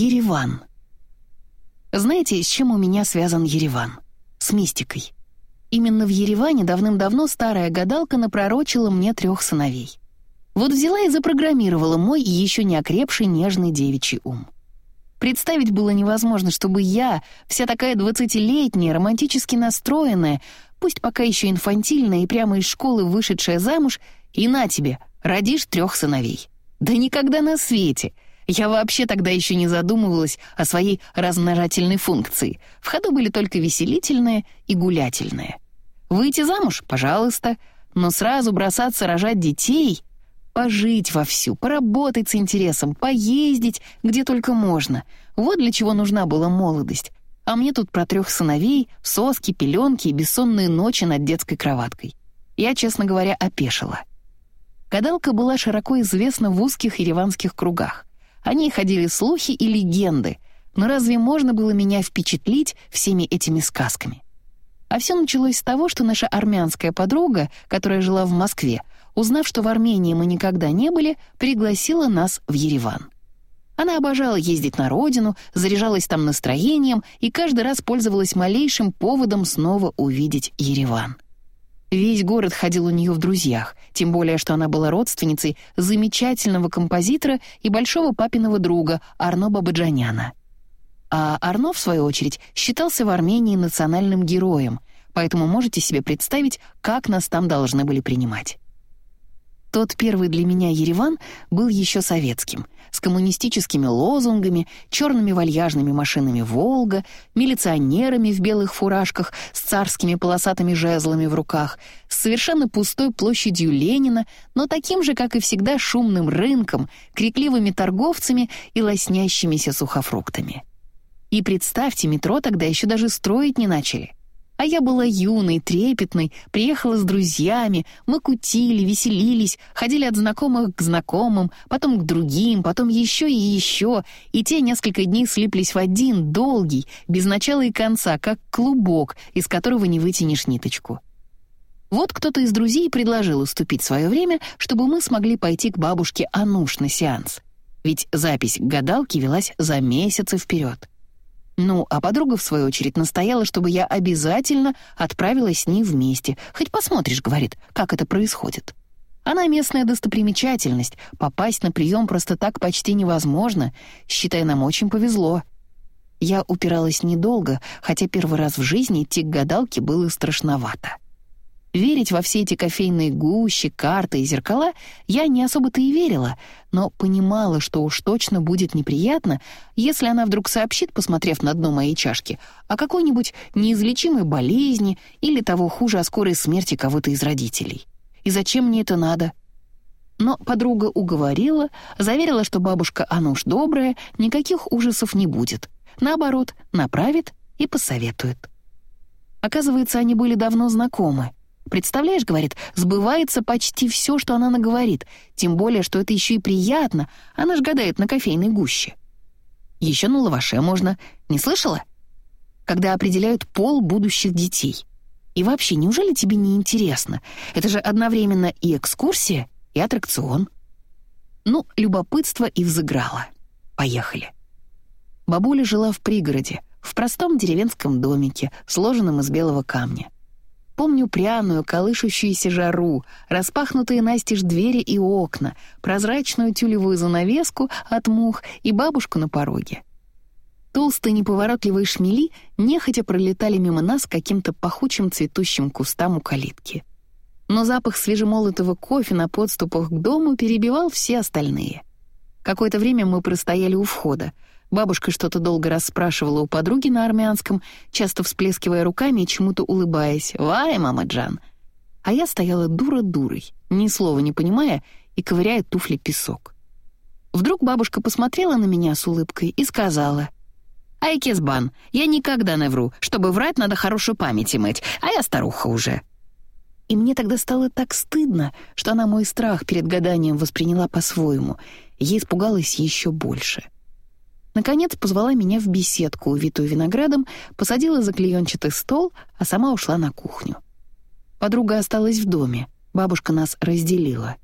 Ереван. Знаете, с чем у меня связан Ереван? С мистикой. Именно в Ереване давным-давно старая гадалка напророчила мне трех сыновей. Вот взяла и запрограммировала мой еще не окрепший нежный девичий ум. Представить было невозможно, чтобы я, вся такая двадцатилетняя, романтически настроенная, пусть пока еще инфантильная и прямо из школы вышедшая замуж, и на тебе, родишь трех сыновей. Да никогда на свете. Я вообще тогда еще не задумывалась о своей размножательной функции. В ходу были только веселительные и гулятельные. Выйти замуж — пожалуйста, но сразу бросаться рожать детей — Пожить вовсю, поработать с интересом, поездить, где только можно. Вот для чего нужна была молодость. А мне тут про трех сыновей, соски, пеленки и бессонные ночи над детской кроваткой. Я, честно говоря, опешила. Гадалка была широко известна в узких ереванских кругах. О ней ходили слухи и легенды, но разве можно было меня впечатлить всеми этими сказками? А все началось с того, что наша армянская подруга, которая жила в Москве, узнав, что в Армении мы никогда не были, пригласила нас в Ереван. Она обожала ездить на родину, заряжалась там настроением и каждый раз пользовалась малейшим поводом снова увидеть Ереван. Весь город ходил у нее в друзьях, тем более, что она была родственницей замечательного композитора и большого папиного друга Арно Бабаджаняна. А Арно, в свою очередь, считался в Армении национальным героем, поэтому можете себе представить, как нас там должны были принимать. Тот первый для меня Ереван был еще советским, с коммунистическими лозунгами, черными вальяжными машинами «Волга», милиционерами в белых фуражках с царскими полосатыми жезлами в руках, с совершенно пустой площадью Ленина, но таким же, как и всегда, шумным рынком, крикливыми торговцами и лоснящимися сухофруктами. И представьте, метро тогда еще даже строить не начали — а я была юной, трепетной, приехала с друзьями, мы кутили, веселились, ходили от знакомых к знакомым, потом к другим, потом еще и еще, и те несколько дней слиплись в один, долгий, без начала и конца, как клубок, из которого не вытянешь ниточку. Вот кто-то из друзей предложил уступить свое время, чтобы мы смогли пойти к бабушке Ануш на сеанс. Ведь запись к гадалке велась за месяцы вперед. Ну, а подруга, в свою очередь, настояла, чтобы я обязательно отправилась с ней вместе. Хоть посмотришь, говорит, как это происходит. Она местная достопримечательность. Попасть на прием просто так почти невозможно. Считай, нам очень повезло. Я упиралась недолго, хотя первый раз в жизни идти к гадалке было страшновато. Верить во все эти кофейные гущи, карты и зеркала я не особо-то и верила, но понимала, что уж точно будет неприятно, если она вдруг сообщит, посмотрев на дно моей чашки, о какой-нибудь неизлечимой болезни или того хуже о скорой смерти кого-то из родителей. И зачем мне это надо? Но подруга уговорила, заверила, что бабушка Ануш добрая, никаких ужасов не будет. Наоборот, направит и посоветует. Оказывается, они были давно знакомы — Представляешь, говорит, сбывается почти все, что она наговорит, тем более, что это еще и приятно, она ж гадает на кофейной гуще. Еще на лаваше можно, не слышала? Когда определяют пол будущих детей. И вообще, неужели тебе не интересно? Это же одновременно и экскурсия, и аттракцион. Ну, любопытство и взыграло. Поехали. Бабуля жила в пригороде, в простом деревенском домике, сложенном из белого камня. Помню пряную, колышущуюся жару, распахнутые настежь двери и окна, прозрачную тюлевую занавеску от мух и бабушку на пороге. Толстые неповоротливые шмели нехотя пролетали мимо нас каким-то пахучим цветущим кустам у калитки. Но запах свежемолотого кофе на подступах к дому перебивал все остальные. Какое-то время мы простояли у входа — Бабушка что-то долго расспрашивала у подруги на армянском, часто всплескивая руками и чему-то улыбаясь. «Вай, мама Джан!» А я стояла дура-дурой, ни слова не понимая и ковыряя туфли песок. Вдруг бабушка посмотрела на меня с улыбкой и сказала — «Айкесбан, я никогда не вру. Чтобы врать, надо хорошую память иметь, а я старуха уже». И мне тогда стало так стыдно, что она мой страх перед гаданием восприняла по-своему. Ей испугалась еще больше. Наконец позвала меня в беседку, увитую виноградом, посадила за клеенчатый стол, а сама ушла на кухню. Подруга осталась в доме, бабушка нас разделила.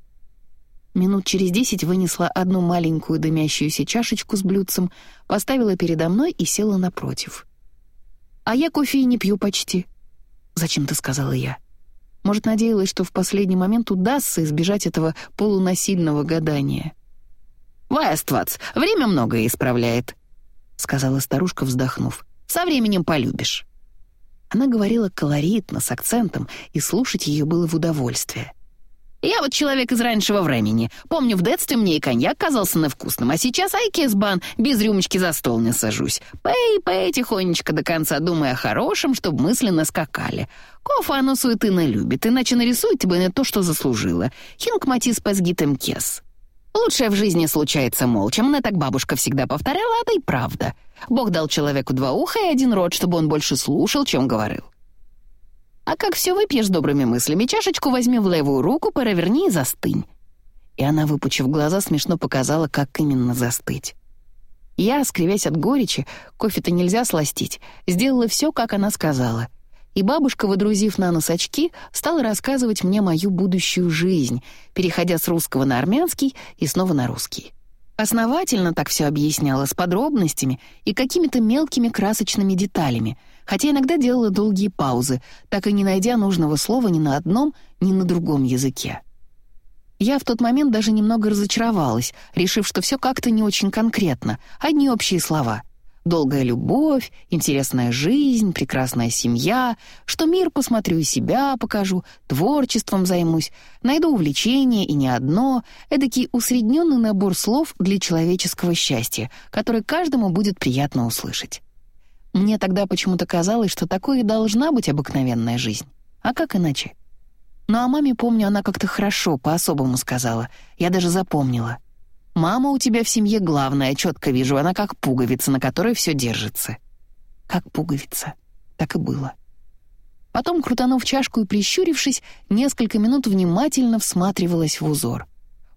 Минут через десять вынесла одну маленькую дымящуюся чашечку с блюдцем, поставила передо мной и села напротив. «А я кофе и не пью почти», — зачем-то сказала я. Может, надеялась, что в последний момент удастся избежать этого полунасильного гадания. «Вайствац, время многое исправляет», — сказала старушка, вздохнув. «Со временем полюбишь». Она говорила колоритно, с акцентом, и слушать ее было в удовольствие. «Я вот человек из раннего времени. Помню, в детстве мне и коньяк казался невкусным, а сейчас айкесбан, без рюмочки за стол не сажусь. Пей, пей тихонечко до конца, думая о хорошем, чтобы мысленно скакали. Кофе оно суетына любит, иначе нарисует тебе не то, что заслужила. Хинг матис пазгитем кес». Лучшее в жизни случается молча. Мне так бабушка всегда повторяла, а это и правда. Бог дал человеку два уха и один рот, чтобы он больше слушал, чем говорил. А как все выпьешь добрыми мыслями, чашечку возьми в левую руку, переверни и застынь. И она, выпучив глаза, смешно показала, как именно застыть. Я, скривясь от горечи, кофе-то нельзя сластить, сделала все, как она сказала — и бабушка, водрузив на нос очки, стала рассказывать мне мою будущую жизнь, переходя с русского на армянский и снова на русский. Основательно так все объясняла, с подробностями и какими-то мелкими красочными деталями, хотя иногда делала долгие паузы, так и не найдя нужного слова ни на одном, ни на другом языке. Я в тот момент даже немного разочаровалась, решив, что все как-то не очень конкретно, одни общие слова — Долгая любовь, интересная жизнь, прекрасная семья, что мир посмотрю и себя покажу, творчеством займусь, найду увлечение и не одно, эдакий усредненный набор слов для человеческого счастья, который каждому будет приятно услышать. Мне тогда почему-то казалось, что такое и должна быть обыкновенная жизнь. А как иначе? Ну а маме, помню, она как-то хорошо, по-особому сказала. Я даже запомнила — Мама у тебя в семье главная, четко вижу, она как пуговица, на которой все держится». Как пуговица. Так и было. Потом, крутанув чашку и прищурившись, несколько минут внимательно всматривалась в узор.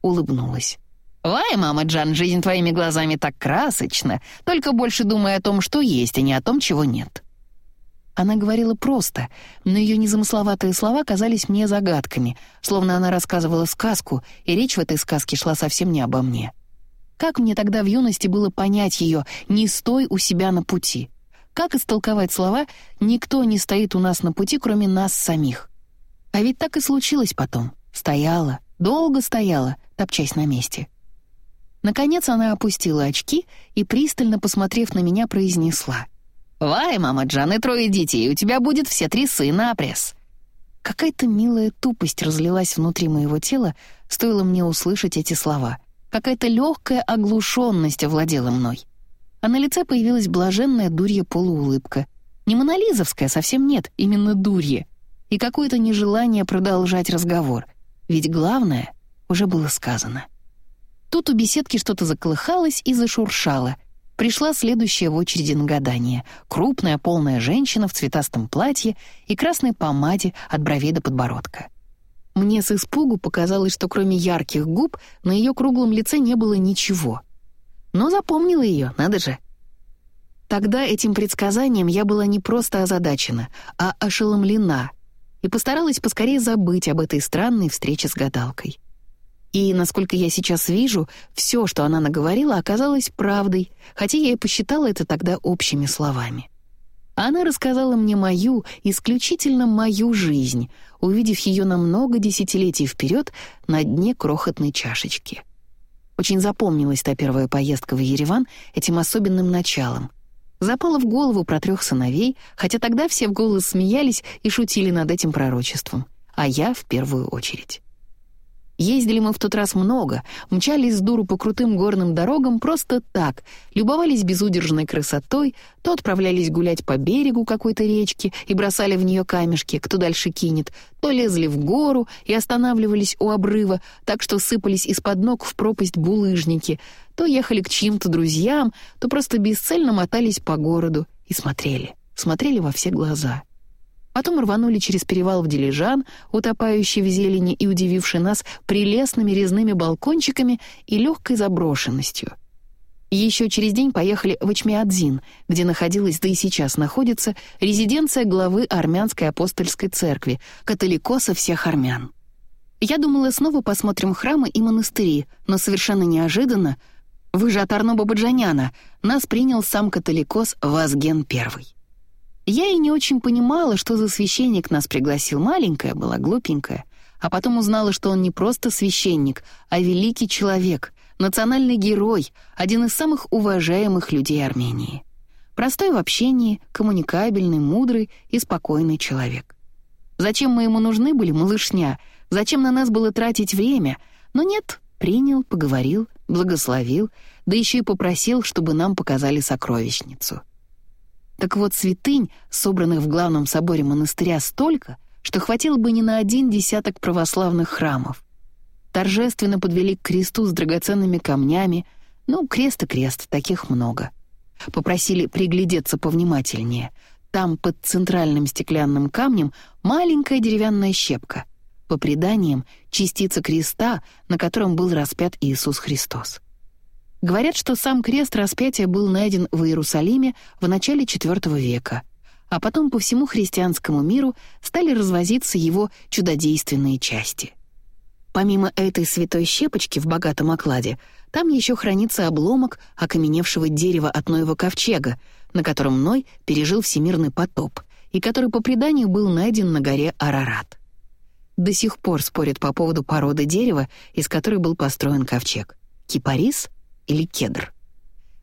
Улыбнулась. «Вай, мама Джан, жизнь твоими глазами так красочна, только больше думай о том, что есть, а не о том, чего нет». Она говорила просто, но ее незамысловатые слова казались мне загадками, словно она рассказывала сказку, и речь в этой сказке шла совсем не обо мне. Как мне тогда в юности было понять ее «не стой у себя на пути»? Как истолковать слова «никто не стоит у нас на пути, кроме нас самих»? А ведь так и случилось потом. Стояла, долго стояла, топчась на месте. Наконец она опустила очки и, пристально посмотрев на меня, произнесла — «Вай, мама Джан, и трое детей, у тебя будет все три сына, пресс». Какая-то милая тупость разлилась внутри моего тела, стоило мне услышать эти слова. Какая-то легкая оглушенность овладела мной. А на лице появилась блаженная дурья полуулыбка. Не монолизовская, совсем нет, именно дурья. И какое-то нежелание продолжать разговор. Ведь главное уже было сказано. Тут у беседки что-то заколыхалось и зашуршало — Пришла следующая в очереди на гадание. Крупная, полная женщина в цветастом платье и красной помаде от бровей до подбородка. Мне с испугу показалось, что кроме ярких губ на ее круглом лице не было ничего. Но запомнила ее, надо же. Тогда этим предсказанием я была не просто озадачена, а ошеломлена и постаралась поскорее забыть об этой странной встрече с гадалкой. И, насколько я сейчас вижу, все, что она наговорила, оказалось правдой, хотя я и посчитала это тогда общими словами. Она рассказала мне мою, исключительно мою жизнь, увидев ее на много десятилетий вперед на дне крохотной чашечки. Очень запомнилась та первая поездка в Ереван этим особенным началом. Запала в голову про трех сыновей, хотя тогда все в голос смеялись и шутили над этим пророчеством, а я в первую очередь. Ездили мы в тот раз много, мчались с дуру по крутым горным дорогам просто так, любовались безудержной красотой, то отправлялись гулять по берегу какой-то речки и бросали в нее камешки, кто дальше кинет, то лезли в гору и останавливались у обрыва, так что сыпались из-под ног в пропасть булыжники, то ехали к чьим-то друзьям, то просто бесцельно мотались по городу и смотрели, смотрели во все глаза — Потом рванули через перевал в Дилижан, утопающий в зелени и удививший нас прелестными резными балкончиками и легкой заброшенностью. Еще через день поехали в Ичмиадзин, где находилась, да и сейчас находится, резиденция главы армянской апостольской церкви, католикоса всех армян. Я думала, снова посмотрим храмы и монастыри, но совершенно неожиданно, вы же от Арноба Баджаняна, нас принял сам католикос Вазген I. Я и не очень понимала, что за священник нас пригласил. Маленькая была, глупенькая. А потом узнала, что он не просто священник, а великий человек, национальный герой, один из самых уважаемых людей Армении. Простой в общении, коммуникабельный, мудрый и спокойный человек. Зачем мы ему нужны были, малышня? Зачем на нас было тратить время? Но нет, принял, поговорил, благословил, да еще и попросил, чтобы нам показали сокровищницу. Так вот, святынь, собранных в главном соборе монастыря, столько, что хватило бы не на один десяток православных храмов. Торжественно подвели к кресту с драгоценными камнями, ну, крест и крест, таких много. Попросили приглядеться повнимательнее. Там, под центральным стеклянным камнем, маленькая деревянная щепка. По преданиям, частица креста, на котором был распят Иисус Христос. Говорят, что сам крест распятия был найден в Иерусалиме в начале IV века, а потом по всему христианскому миру стали развозиться его чудодейственные части. Помимо этой святой щепочки в богатом окладе, там еще хранится обломок окаменевшего дерева от Ноева ковчега, на котором Ной пережил всемирный потоп, и который по преданию был найден на горе Арарат. До сих пор спорят по поводу породы дерева, из которой был построен ковчег. Кипарис или кедр.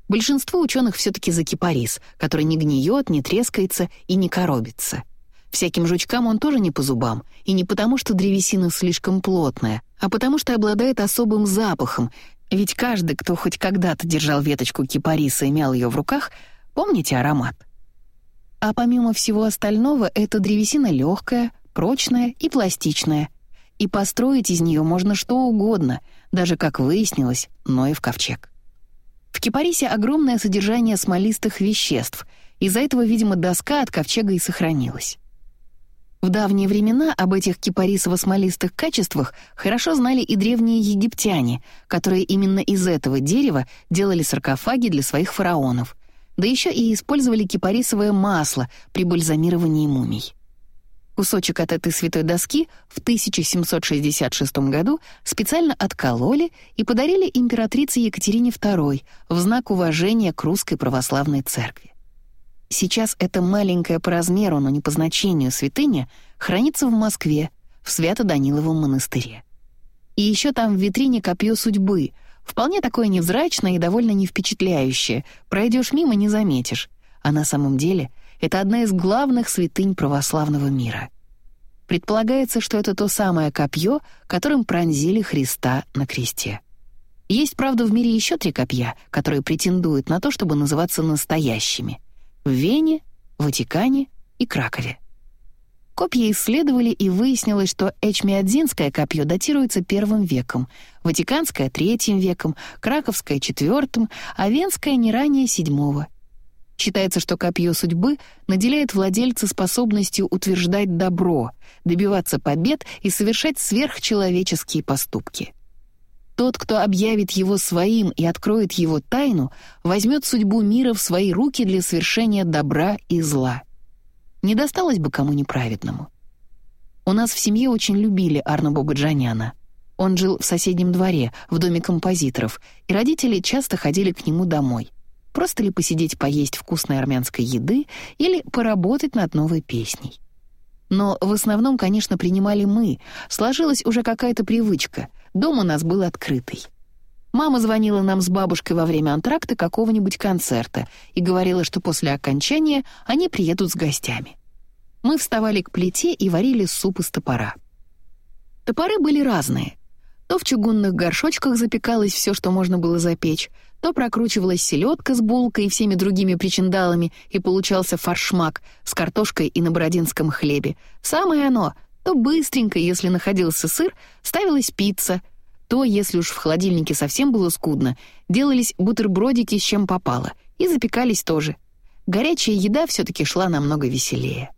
Большинство ученых все-таки за кипарис, который не гниет, не трескается и не коробится. Всяким жучкам он тоже не по зубам, и не потому, что древесина слишком плотная, а потому что обладает особым запахом, ведь каждый, кто хоть когда-то держал веточку кипариса и мял ее в руках, помните аромат? А помимо всего остального, эта древесина легкая, прочная и пластичная, и построить из нее можно что угодно, даже, как выяснилось, Ноев ковчег. В кипарисе огромное содержание смолистых веществ, из-за этого, видимо, доска от ковчега и сохранилась. В давние времена об этих кипарисово-смолистых качествах хорошо знали и древние египтяне, которые именно из этого дерева делали саркофаги для своих фараонов, да еще и использовали кипарисовое масло при бальзамировании мумий. Кусочек от этой святой доски в 1766 году специально откололи и подарили императрице Екатерине II в знак уважения к русской православной церкви. Сейчас эта маленькая по размеру, но не по значению святыня хранится в Москве, в Свято-Даниловом монастыре. И еще там в витрине копье судьбы, вполне такое невзрачное и довольно невпечатляющее, пройдешь мимо — не заметишь, а на самом деле — это одна из главных святынь православного мира. Предполагается, что это то самое копье, которым пронзили Христа на кресте. Есть, правда, в мире еще три копья, которые претендуют на то, чтобы называться настоящими — в Вене, Ватикане и Кракове. Копья исследовали, и выяснилось, что Эчмиадзинское копье датируется первым веком, Ватиканское — третьим веком, Краковское — четвертым, а Венское — не ранее седьмого. Считается, что копье судьбы наделяет владельца способностью утверждать добро, добиваться побед и совершать сверхчеловеческие поступки. Тот, кто объявит его своим и откроет его тайну, возьмет судьбу мира в свои руки для совершения добра и зла. Не досталось бы кому неправедному. У нас в семье очень любили Арна Бобаджаняна. Он жил в соседнем дворе, в доме композиторов, и родители часто ходили к нему домой. Просто ли посидеть поесть вкусной армянской еды или поработать над новой песней. Но в основном, конечно, принимали мы. Сложилась уже какая-то привычка. Дом у нас был открытый. Мама звонила нам с бабушкой во время антракта какого-нибудь концерта и говорила, что после окончания они приедут с гостями. Мы вставали к плите и варили суп из топора. Топоры были разные. То в чугунных горшочках запекалось все, что можно было запечь, то прокручивалась селедка с булкой и всеми другими причиндалами, и получался фаршмак с картошкой и на бородинском хлебе. Самое оно. То быстренько, если находился сыр, ставилась пицца. То, если уж в холодильнике совсем было скудно, делались бутербродики с чем попало. И запекались тоже. Горячая еда все-таки шла намного веселее.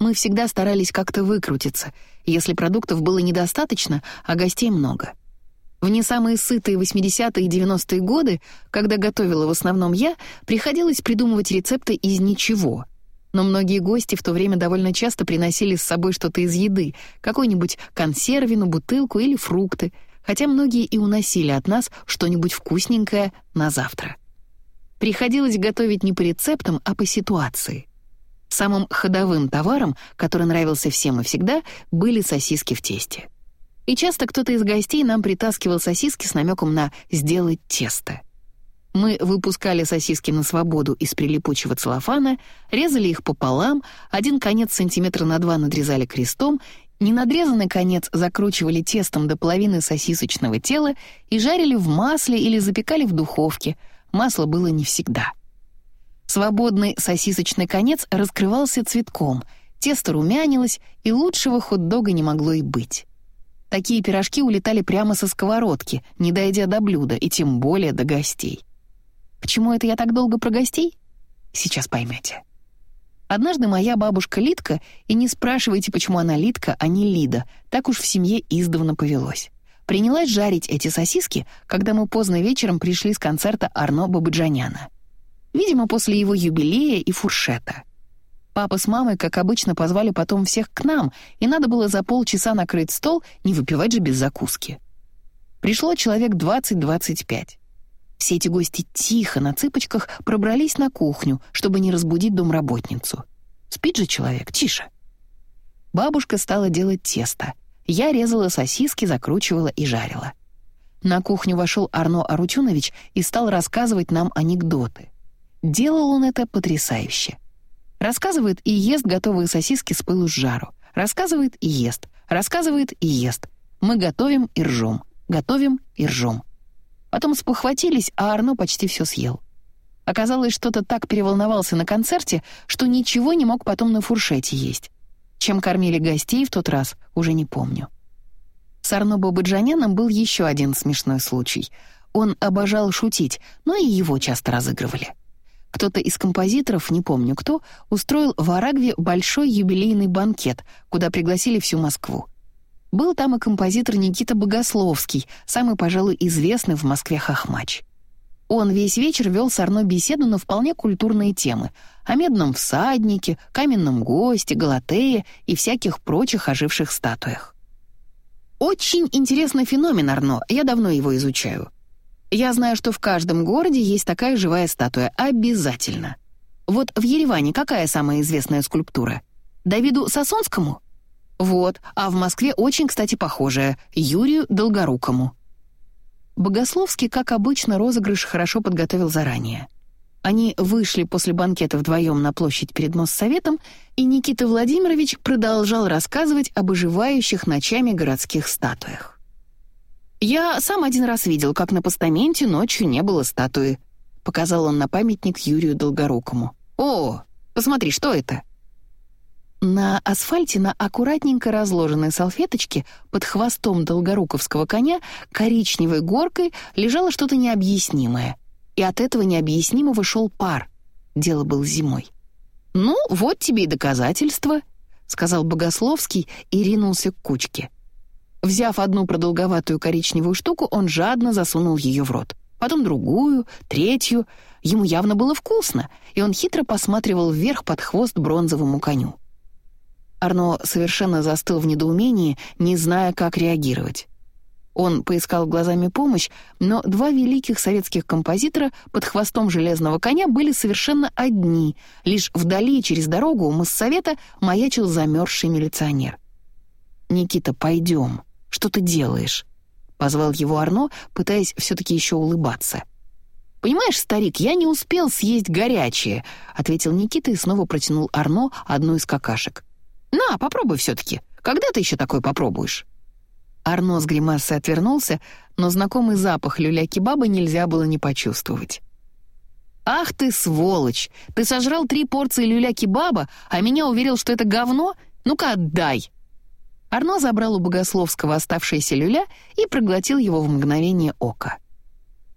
Мы всегда старались как-то выкрутиться, если продуктов было недостаточно, а гостей много — в не самые сытые 80-е и 90-е годы, когда готовила в основном я, приходилось придумывать рецепты из ничего. Но многие гости в то время довольно часто приносили с собой что-то из еды, какую-нибудь консервину, бутылку или фрукты, хотя многие и уносили от нас что-нибудь вкусненькое на завтра. Приходилось готовить не по рецептам, а по ситуации. Самым ходовым товаром, который нравился всем и всегда, были сосиски в тесте. И часто кто-то из гостей нам притаскивал сосиски с намеком на «сделать тесто». Мы выпускали сосиски на свободу из прилипучего целлофана, резали их пополам, один конец сантиметра на два надрезали крестом, ненадрезанный конец закручивали тестом до половины сосисочного тела и жарили в масле или запекали в духовке. Масло было не всегда. Свободный сосисочный конец раскрывался цветком, тесто румянилось, и лучшего хот-дога не могло и быть. Такие пирожки улетали прямо со сковородки, не дойдя до блюда, и тем более до гостей. Почему это я так долго про гостей? Сейчас поймете. Однажды моя бабушка Литка, и не спрашивайте, почему она Литка, а не Лида, так уж в семье издавна повелось. Принялась жарить эти сосиски, когда мы поздно вечером пришли с концерта Арно Бабаджаняна. Видимо, после его юбилея и фуршета. Папа с мамой, как обычно, позвали потом всех к нам, и надо было за полчаса накрыть стол, не выпивать же без закуски. Пришло человек 20-25. Все эти гости тихо, на цыпочках, пробрались на кухню, чтобы не разбудить домработницу. Спит же человек, тише. Бабушка стала делать тесто. Я резала сосиски, закручивала и жарила. На кухню вошел Арно Арутюнович и стал рассказывать нам анекдоты. Делал он это потрясающе. Рассказывает и ест готовые сосиски с пылу с жару. Рассказывает и ест. Рассказывает и ест. Мы готовим и ржем. Готовим и ржем. Потом спохватились, а Арно почти все съел. Оказалось, что-то так переволновался на концерте, что ничего не мог потом на фуршете есть. Чем кормили гостей в тот раз, уже не помню. С Арно Бабаджаняном был еще один смешной случай. Он обожал шутить, но и его часто разыгрывали. Кто-то из композиторов, не помню кто, устроил в Арагве большой юбилейный банкет, куда пригласили всю Москву. Был там и композитор Никита Богословский, самый, пожалуй, известный в Москве хохмач. Он весь вечер вел с Арно беседу на вполне культурные темы о медном всаднике, каменном госте, Галатее и всяких прочих оживших статуях. Очень интересный феномен Арно, я давно его изучаю. Я знаю, что в каждом городе есть такая живая статуя, обязательно. Вот в Ереване какая самая известная скульптура? Давиду Сосонскому? Вот, а в Москве очень, кстати, похожая, Юрию Долгорукому. Богословский, как обычно, розыгрыш хорошо подготовил заранее. Они вышли после банкета вдвоем на площадь перед Моссоветом, и Никита Владимирович продолжал рассказывать об оживающих ночами городских статуях. «Я сам один раз видел, как на постаменте ночью не было статуи», — показал он на памятник Юрию Долгорукому. «О, посмотри, что это?» На асфальте на аккуратненько разложенной салфеточке под хвостом долгоруковского коня коричневой горкой лежало что-то необъяснимое. И от этого необъяснимого шел пар. Дело было зимой. «Ну, вот тебе и доказательство», — сказал Богословский и ринулся к кучке. Взяв одну продолговатую коричневую штуку, он жадно засунул ее в рот. Потом другую, третью. Ему явно было вкусно, и он хитро посматривал вверх под хвост бронзовому коню. Арно совершенно застыл в недоумении, не зная, как реагировать. Он поискал глазами помощь, но два великих советских композитора под хвостом железного коня были совершенно одни. Лишь вдали, через дорогу, у моссовета маячил замерзший милиционер. «Никита, пойдем. Что ты делаешь?» — позвал его Арно, пытаясь все-таки еще улыбаться. «Понимаешь, старик, я не успел съесть горячее», — ответил Никита и снова протянул Арно одну из какашек. «На, попробуй все-таки. Когда ты еще такой попробуешь?» Арно с гримасой отвернулся, но знакомый запах люля-кебаба нельзя было не почувствовать. «Ах ты, сволочь! Ты сожрал три порции люля-кебаба, а меня уверил, что это говно? Ну-ка, отдай!» Арно забрал у Богословского оставшееся люля и проглотил его в мгновение ока.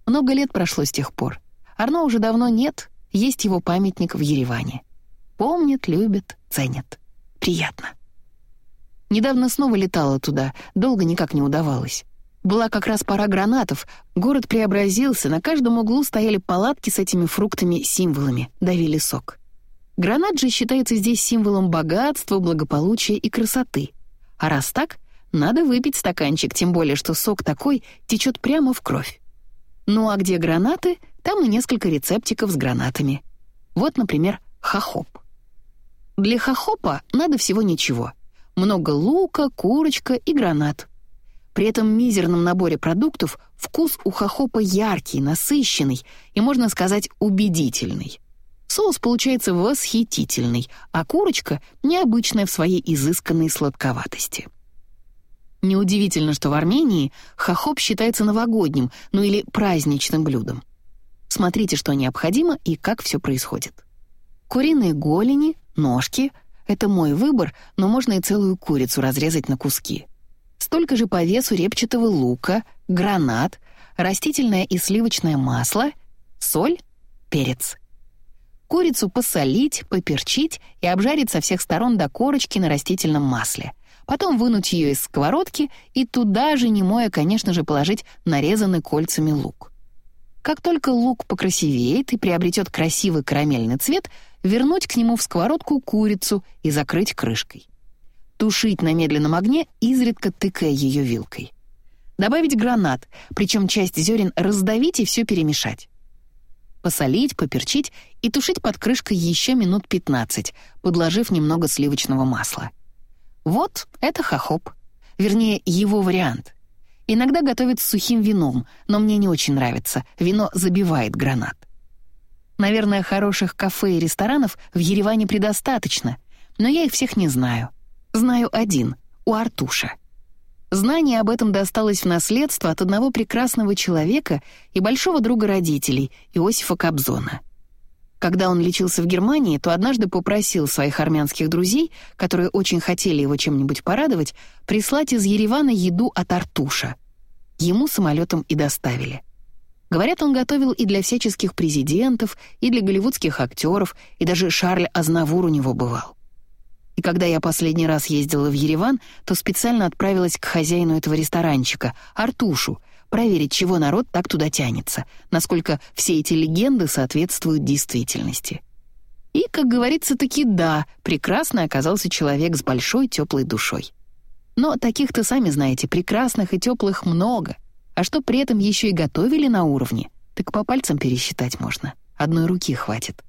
Много лет прошло с тех пор. Арно уже давно нет, есть его памятник в Ереване. Помнит, любит, ценит приятно. Недавно снова летала туда, долго никак не удавалось. Была как раз пора гранатов, город преобразился, на каждом углу стояли палатки с этими фруктами-символами, давили сок. Гранат же считается здесь символом богатства, благополучия и красоты. А раз так, надо выпить стаканчик, тем более, что сок такой течет прямо в кровь. Ну а где гранаты, там и несколько рецептиков с гранатами. Вот, например, хохоп. Для хохопа надо всего ничего. Много лука, курочка и гранат. При этом мизерном наборе продуктов вкус у хохопа яркий, насыщенный и, можно сказать, убедительный. Соус получается восхитительный, а курочка — необычная в своей изысканной сладковатости. Неудивительно, что в Армении хохоп считается новогодним, ну или праздничным блюдом. Смотрите, что необходимо и как все происходит. Куриные голени, ножки — это мой выбор, но можно и целую курицу разрезать на куски. Столько же по весу репчатого лука, гранат, растительное и сливочное масло, соль, перец — Курицу посолить, поперчить и обжарить со всех сторон до корочки на растительном масле. Потом вынуть ее из сковородки и туда же, не моя, конечно же, положить нарезанный кольцами лук. Как только лук покрасивеет и приобретет красивый карамельный цвет, вернуть к нему в сковородку курицу и закрыть крышкой. Тушить на медленном огне, изредка тыкая ее вилкой. Добавить гранат, причем часть зерен раздавить и все перемешать посолить, поперчить и тушить под крышкой еще минут 15, подложив немного сливочного масла. Вот это хохоп. Вернее, его вариант. Иногда готовят с сухим вином, но мне не очень нравится. Вино забивает гранат. Наверное, хороших кафе и ресторанов в Ереване предостаточно, но я их всех не знаю. Знаю один — у Артуша. Знание об этом досталось в наследство от одного прекрасного человека и большого друга родителей, Иосифа Кобзона. Когда он лечился в Германии, то однажды попросил своих армянских друзей, которые очень хотели его чем-нибудь порадовать, прислать из Еревана еду от Артуша. Ему самолетом и доставили. Говорят, он готовил и для всяческих президентов, и для голливудских актеров, и даже Шарль Азнавур у него бывал. И когда я последний раз ездила в Ереван, то специально отправилась к хозяину этого ресторанчика, Артушу, проверить, чего народ так туда тянется, насколько все эти легенды соответствуют действительности. И, как говорится, таки да, прекрасно оказался человек с большой теплой душой. Но таких-то, сами знаете, прекрасных и теплых много. А что при этом еще и готовили на уровне, так по пальцам пересчитать можно. Одной руки хватит.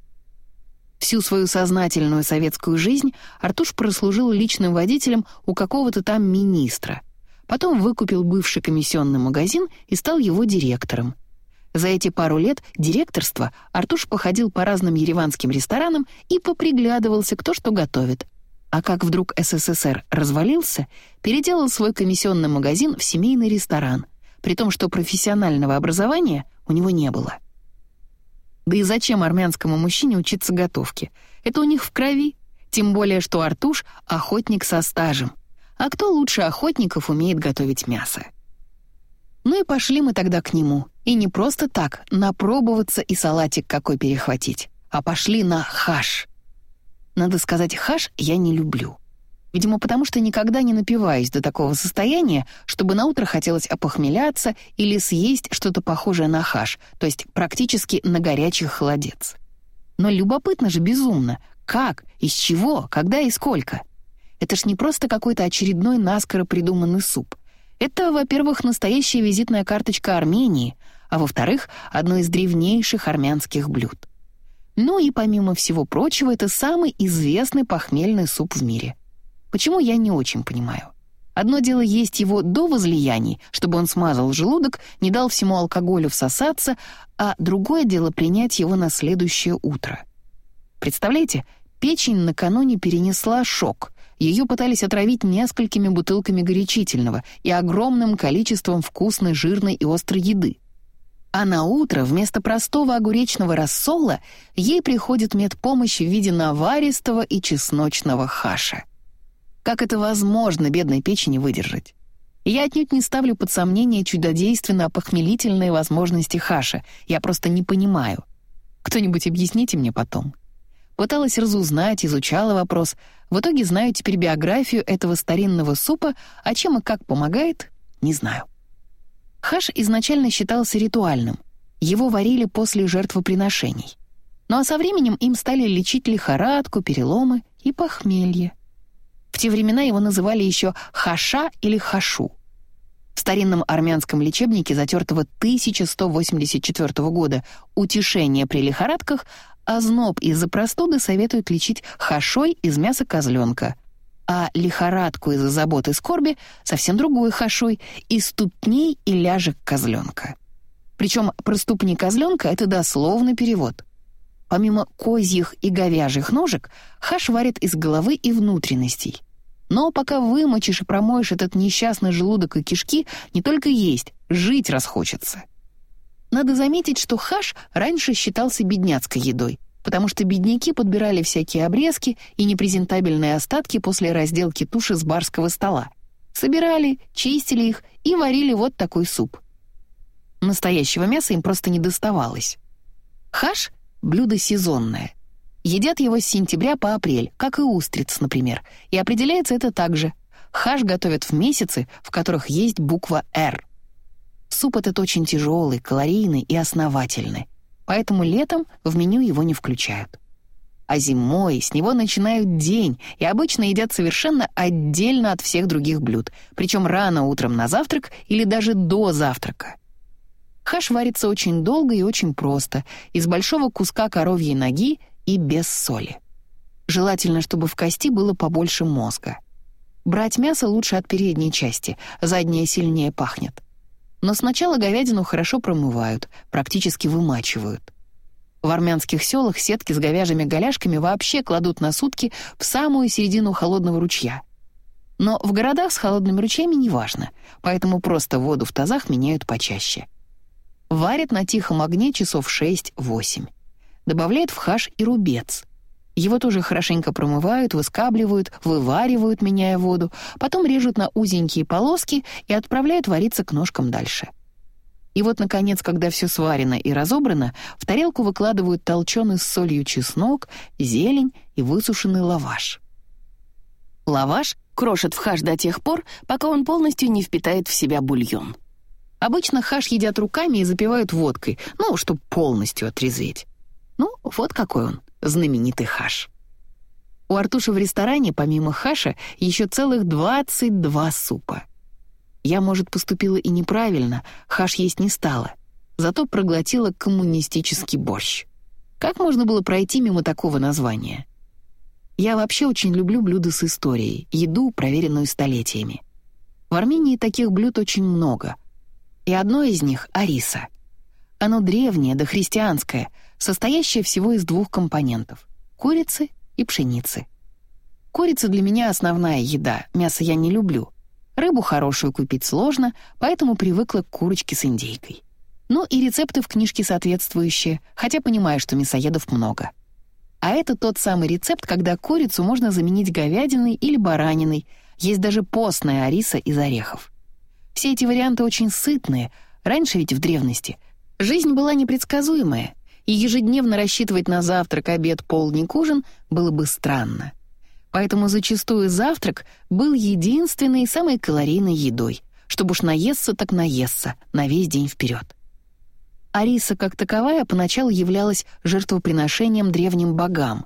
Всю свою сознательную советскую жизнь Артуш прослужил личным водителем у какого-то там министра. Потом выкупил бывший комиссионный магазин и стал его директором. За эти пару лет директорства Артуш походил по разным ереванским ресторанам и поприглядывался, кто что готовит. А как вдруг СССР развалился, переделал свой комиссионный магазин в семейный ресторан, при том, что профессионального образования у него не было. Да и зачем армянскому мужчине учиться готовке? Это у них в крови. Тем более, что Артуш — охотник со стажем. А кто лучше охотников умеет готовить мясо? Ну и пошли мы тогда к нему. И не просто так, напробоваться и салатик какой перехватить, а пошли на хаш. Надо сказать, хаш я не люблю. Видимо, потому что никогда не напиваюсь до такого состояния, чтобы на утро хотелось опохмеляться или съесть что-то похожее на хаш, то есть практически на горячий холодец. Но любопытно же безумно. Как, из чего, когда и сколько? Это ж не просто какой-то очередной наскоро придуманный суп. Это, во-первых, настоящая визитная карточка Армении, а во-вторых, одно из древнейших армянских блюд. Ну и помимо всего прочего, это самый известный похмельный суп в мире — Почему, я не очень понимаю. Одно дело есть его до возлияний, чтобы он смазал желудок, не дал всему алкоголю всосаться, а другое дело принять его на следующее утро. Представляете, печень накануне перенесла шок. Ее пытались отравить несколькими бутылками горячительного и огромным количеством вкусной, жирной и острой еды. А на утро вместо простого огуречного рассола ей приходит медпомощь в виде наваристого и чесночного хаша — как это возможно бедной печени выдержать? я отнюдь не ставлю под сомнение чудодейственно-опохмелительные возможности Хаша. Я просто не понимаю. Кто-нибудь объясните мне потом. Пыталась разузнать, изучала вопрос. В итоге знаю теперь биографию этого старинного супа, а чем и как помогает, не знаю. Хаш изначально считался ритуальным. Его варили после жертвоприношений. Ну а со временем им стали лечить лихорадку, переломы и похмелье. В те времена его называли еще хаша или хашу. В старинном армянском лечебнике затертого 1184 года «Утешение при лихорадках» озноб из-за простуды советуют лечить хашой из мяса козленка, а лихорадку из-за заботы и скорби совсем другой хашой из ступней и ляжек козленка. Причем про ступни козленка — это дословный перевод. Помимо козьих и говяжьих ножек, хаш варят из головы и внутренностей. Но пока вымочишь и промоешь этот несчастный желудок и кишки, не только есть, жить расхочется. Надо заметить, что хаш раньше считался бедняцкой едой, потому что бедняки подбирали всякие обрезки и непрезентабельные остатки после разделки туши с барского стола. Собирали, чистили их и варили вот такой суп. Настоящего мяса им просто не доставалось. Хаш блюдо сезонное. Едят его с сентября по апрель, как и устриц, например, и определяется это так же. Хаш готовят в месяцы, в которых есть буква «Р». Суп этот очень тяжелый, калорийный и основательный, поэтому летом в меню его не включают. А зимой с него начинают день и обычно едят совершенно отдельно от всех других блюд, причем рано утром на завтрак или даже до завтрака. Хаш варится очень долго и очень просто, из большого куска коровьей ноги и без соли. Желательно, чтобы в кости было побольше мозга. Брать мясо лучше от передней части, задняя сильнее пахнет. Но сначала говядину хорошо промывают, практически вымачивают. В армянских селах сетки с говяжьими голяшками вообще кладут на сутки в самую середину холодного ручья. Но в городах с холодными ручьями неважно, поэтому просто воду в тазах меняют почаще. Варят на тихом огне часов 6-8. Добавляют в хаш и рубец. Его тоже хорошенько промывают, выскабливают, вываривают, меняя воду, потом режут на узенькие полоски и отправляют вариться к ножкам дальше. И вот, наконец, когда все сварено и разобрано, в тарелку выкладывают толченый с солью чеснок, зелень и высушенный лаваш. Лаваш крошат в хаш до тех пор, пока он полностью не впитает в себя бульон. Обычно хаш едят руками и запивают водкой, ну, чтобы полностью отрезветь. Ну, вот какой он, знаменитый хаш. У Артуша в ресторане, помимо хаша, еще целых 22 супа. Я, может, поступила и неправильно, хаш есть не стала, зато проглотила коммунистический борщ. Как можно было пройти мимо такого названия? Я вообще очень люблю блюда с историей, еду, проверенную столетиями. В Армении таких блюд очень много — и одно из них — ариса. Оно древнее, дохристианское, состоящее всего из двух компонентов — курицы и пшеницы. Курица для меня основная еда, мясо я не люблю. Рыбу хорошую купить сложно, поэтому привыкла к курочке с индейкой. Ну и рецепты в книжке соответствующие, хотя понимаю, что мясоедов много. А это тот самый рецепт, когда курицу можно заменить говядиной или бараниной, есть даже постная ариса из орехов. Все эти варианты очень сытные. Раньше ведь в древности жизнь была непредсказуемая, и ежедневно рассчитывать на завтрак, обед, полдник, ужин было бы странно. Поэтому зачастую завтрак был единственной и самой калорийной едой, чтобы уж наесться так наесться на весь день вперед. Ариса как таковая поначалу являлась жертвоприношением древним богам.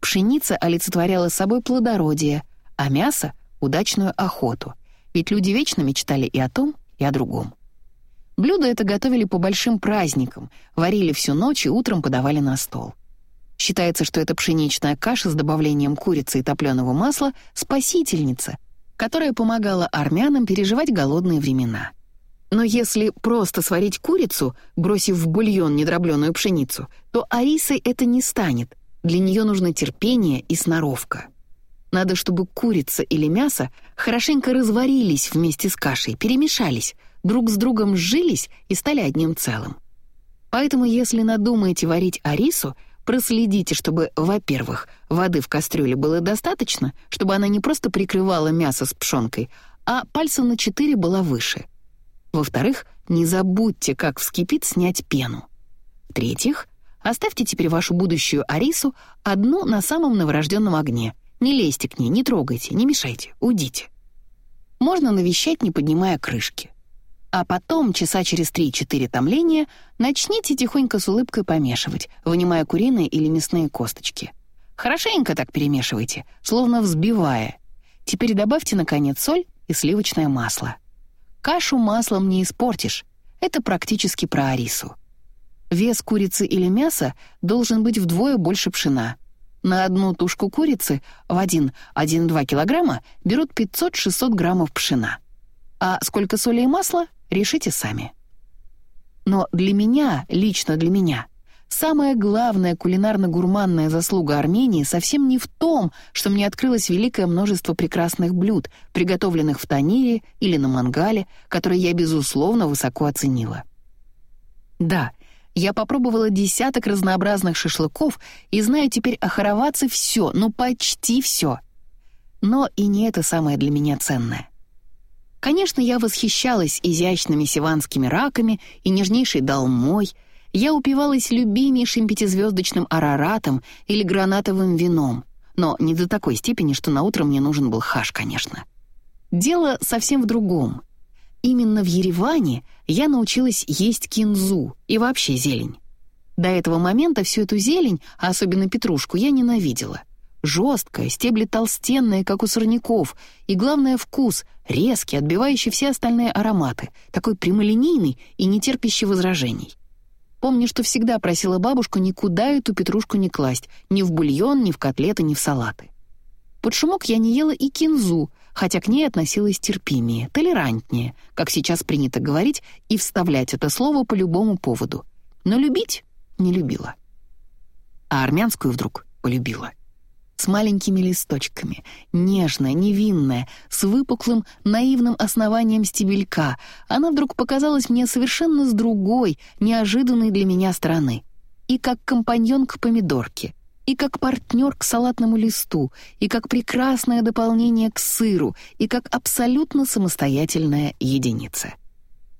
Пшеница олицетворяла собой плодородие, а мясо — удачную охоту — ведь люди вечно мечтали и о том, и о другом. Блюдо это готовили по большим праздникам, варили всю ночь и утром подавали на стол. Считается, что эта пшеничная каша с добавлением курицы и топленого масла — спасительница, которая помогала армянам переживать голодные времена. Но если просто сварить курицу, бросив в бульон недробленную пшеницу, то арисой это не станет. Для нее нужно терпение и сноровка. Надо, чтобы курица или мясо хорошенько разварились вместе с кашей, перемешались, друг с другом сжились и стали одним целым. Поэтому, если надумаете варить арису, проследите, чтобы, во-первых, воды в кастрюле было достаточно, чтобы она не просто прикрывала мясо с пшенкой, а пальца на четыре была выше. Во-вторых, не забудьте, как вскипит, снять пену. В-третьих, оставьте теперь вашу будущую арису одну на самом новорожденном огне — не лезьте к ней, не трогайте, не мешайте, уйдите. Можно навещать, не поднимая крышки. А потом, часа через 3-4 томления, начните тихонько с улыбкой помешивать, вынимая куриные или мясные косточки. Хорошенько так перемешивайте, словно взбивая. Теперь добавьте, наконец, соль и сливочное масло. Кашу маслом не испортишь. Это практически про арису. Вес курицы или мяса должен быть вдвое больше пшена. На одну тушку курицы в 1-1,2 килограмма берут 500-600 граммов пшена. А сколько соли и масла, решите сами. Но для меня, лично для меня, самая главная кулинарно-гурманная заслуга Армении совсем не в том, что мне открылось великое множество прекрасных блюд, приготовленных в Танире или на мангале, которые я, безусловно, высоко оценила. Да, я попробовала десяток разнообразных шашлыков и знаю теперь о Хароваце все, ну почти все. Но и не это самое для меня ценное. Конечно, я восхищалась изящными сиванскими раками и нежнейшей долмой, я упивалась любимейшим пятизвездочным араратом или гранатовым вином, но не до такой степени, что на утро мне нужен был хаш, конечно. Дело совсем в другом — Именно в Ереване я научилась есть кинзу и вообще зелень. До этого момента всю эту зелень, а особенно петрушку, я ненавидела. Жесткая, стебли толстенные, как у сорняков, и, главное, вкус, резкий, отбивающий все остальные ароматы, такой прямолинейный и не терпящий возражений. Помню, что всегда просила бабушку никуда эту петрушку не класть, ни в бульон, ни в котлеты, ни в салаты. Под шумок я не ела и кинзу, хотя к ней относилась терпимее, толерантнее, как сейчас принято говорить, и вставлять это слово по любому поводу. Но любить не любила. А армянскую вдруг полюбила. С маленькими листочками, нежная, невинная, с выпуклым, наивным основанием стебелька, она вдруг показалась мне совершенно с другой, неожиданной для меня стороны. И как компаньон к помидорке — и как партнер к салатному листу, и как прекрасное дополнение к сыру, и как абсолютно самостоятельная единица.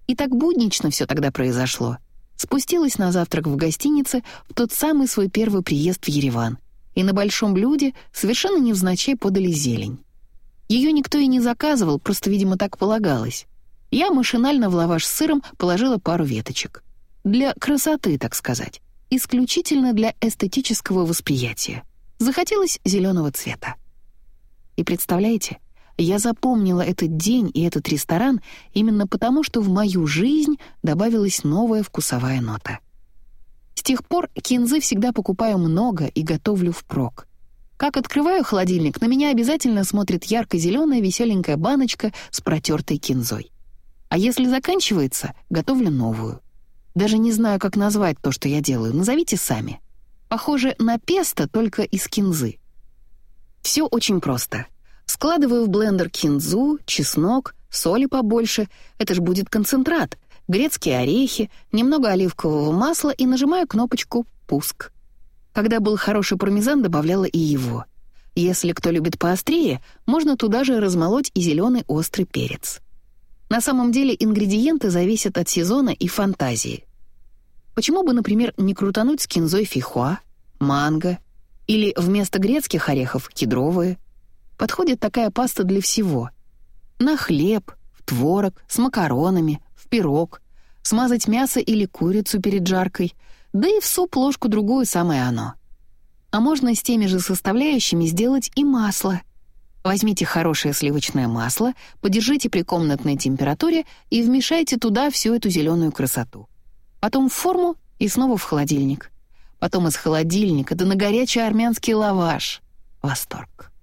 И так буднично все тогда произошло. Спустилась на завтрак в гостинице в тот самый свой первый приезд в Ереван, и на большом блюде совершенно невзначай подали зелень. Ее никто и не заказывал, просто, видимо, так полагалось. Я машинально в лаваш с сыром положила пару веточек. Для красоты, так сказать исключительно для эстетического восприятия. Захотелось зеленого цвета. И представляете, я запомнила этот день и этот ресторан именно потому, что в мою жизнь добавилась новая вкусовая нота. С тех пор кинзы всегда покупаю много и готовлю впрок. Как открываю холодильник, на меня обязательно смотрит ярко-зеленая веселенькая баночка с протертой кинзой. А если заканчивается, готовлю новую. Даже не знаю, как назвать то, что я делаю. Назовите сами. Похоже на песто, только из кинзы. Все очень просто. Складываю в блендер кинзу, чеснок, соли побольше. Это ж будет концентрат. Грецкие орехи, немного оливкового масла и нажимаю кнопочку «Пуск». Когда был хороший пармезан, добавляла и его. Если кто любит поострее, можно туда же размолоть и зеленый острый перец. На самом деле ингредиенты зависят от сезона и фантазии. Почему бы, например, не крутануть с кинзой фихуа, манго или вместо грецких орехов кедровые? Подходит такая паста для всего. На хлеб, в творог, с макаронами, в пирог, смазать мясо или курицу перед жаркой, да и в суп ложку-другую самое оно. А можно с теми же составляющими сделать и масло — Возьмите хорошее сливочное масло, подержите при комнатной температуре и вмешайте туда всю эту зеленую красоту. Потом в форму и снова в холодильник. Потом из холодильника да на горячий армянский лаваш. Восторг.